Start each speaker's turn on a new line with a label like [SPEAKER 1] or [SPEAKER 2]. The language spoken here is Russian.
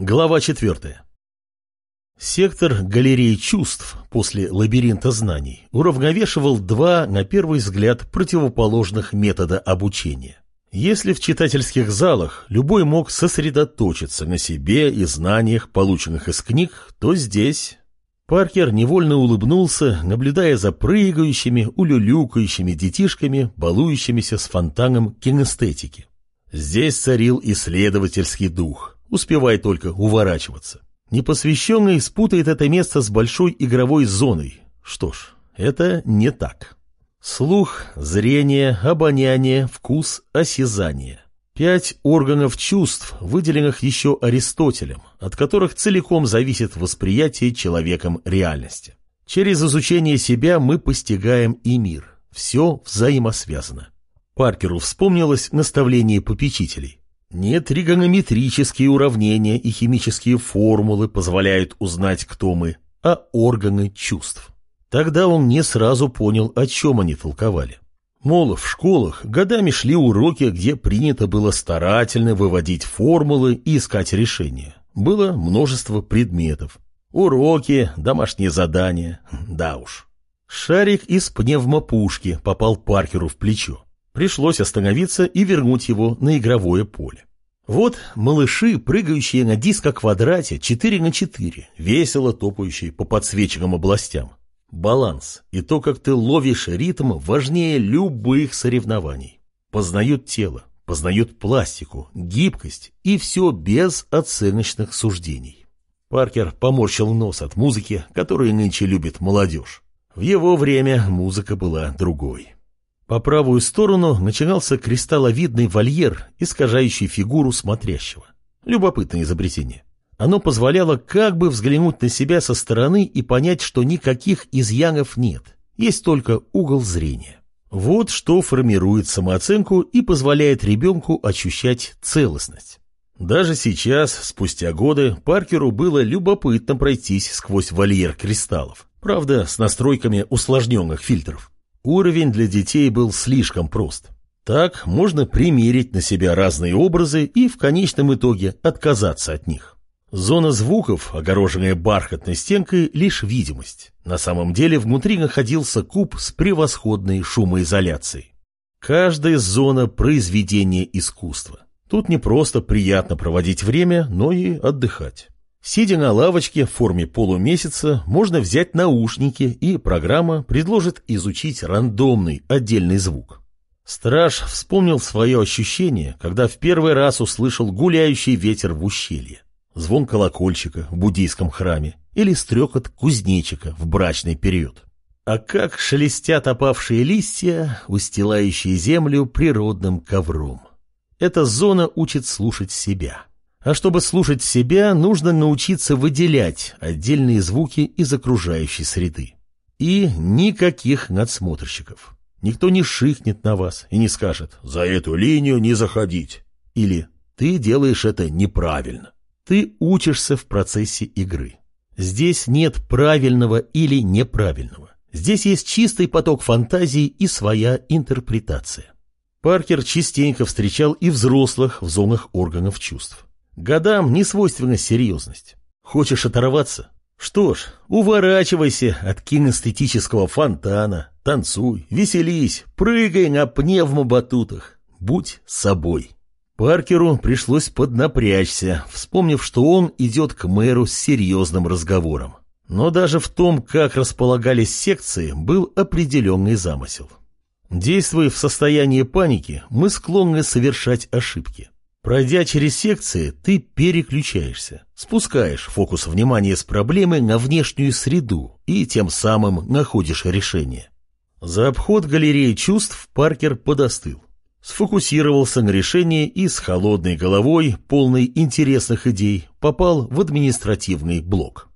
[SPEAKER 1] Глава 4. Сектор галереи чувств после лабиринта знаний уравновешивал два, на первый взгляд, противоположных метода обучения. Если в читательских залах любой мог сосредоточиться на себе и знаниях, полученных из книг, то здесь... Паркер невольно улыбнулся, наблюдая за прыгающими, улюлюкающими детишками, балующимися с фонтаном кинестетики. Здесь царил исследовательский дух – успевай только уворачиваться. Непосвященный спутает это место с большой игровой зоной. Что ж, это не так. Слух, зрение, обоняние, вкус, осязание. Пять органов чувств, выделенных еще Аристотелем, от которых целиком зависит восприятие человеком реальности. Через изучение себя мы постигаем и мир. Все взаимосвязано. Паркеру вспомнилось наставление попечителей. Не тригонометрические уравнения и химические формулы позволяют узнать, кто мы, а органы чувств. Тогда он не сразу понял, о чем они толковали. Мол, в школах годами шли уроки, где принято было старательно выводить формулы и искать решения. Было множество предметов. Уроки, домашние задания. Да уж. Шарик из пневмопушки попал Паркеру в плечо. Пришлось остановиться и вернуть его на игровое поле. Вот малыши, прыгающие на диско-квадрате 4 на 4, весело топающие по подсвеченным областям. Баланс и то, как ты ловишь ритм, важнее любых соревнований. Познают тело, познают пластику, гибкость и все без оценочных суждений. Паркер поморщил нос от музыки, которую нынче любит молодежь. В его время музыка была другой. По правую сторону начинался кристалловидный вольер, искажающий фигуру смотрящего. Любопытное изобретение. Оно позволяло как бы взглянуть на себя со стороны и понять, что никаких изъянов нет, есть только угол зрения. Вот что формирует самооценку и позволяет ребенку ощущать целостность. Даже сейчас, спустя годы, Паркеру было любопытно пройтись сквозь вольер кристаллов. Правда, с настройками усложненных фильтров. Уровень для детей был слишком прост. Так можно примерить на себя разные образы и в конечном итоге отказаться от них. Зона звуков, огороженная бархатной стенкой, лишь видимость. На самом деле внутри находился куб с превосходной шумоизоляцией. Каждая зона – произведение искусства. Тут не просто приятно проводить время, но и отдыхать. Сидя на лавочке в форме полумесяца, можно взять наушники, и программа предложит изучить рандомный отдельный звук. Страж вспомнил свое ощущение, когда в первый раз услышал гуляющий ветер в ущелье, звон колокольчика в буддийском храме или стрекот кузнечика в брачный период. А как шелестят опавшие листья, устилающие землю природным ковром. Эта зона учит слушать себя. А чтобы слушать себя, нужно научиться выделять отдельные звуки из окружающей среды. И никаких надсмотрщиков. Никто не шикнет на вас и не скажет «за эту линию не заходить» или «ты делаешь это неправильно». Ты учишься в процессе игры. Здесь нет правильного или неправильного. Здесь есть чистый поток фантазии и своя интерпретация. Паркер частенько встречал и взрослых в зонах органов чувств. Годам не свойственна серьезность. Хочешь оторваться? Что ж, уворачивайся от кинестетического фонтана, танцуй, веселись, прыгай на пневмобатутах, будь собой. Паркеру пришлось поднапрячься, вспомнив, что он идет к мэру с серьезным разговором. Но даже в том, как располагались секции, был определенный замысел. Действуя в состоянии паники, мы склонны совершать ошибки. Пройдя через секции, ты переключаешься, спускаешь фокус внимания с проблемы на внешнюю среду и тем самым находишь решение. За обход галереи чувств Паркер подостыл. Сфокусировался на решении и с холодной головой, полной интересных идей, попал в административный блок.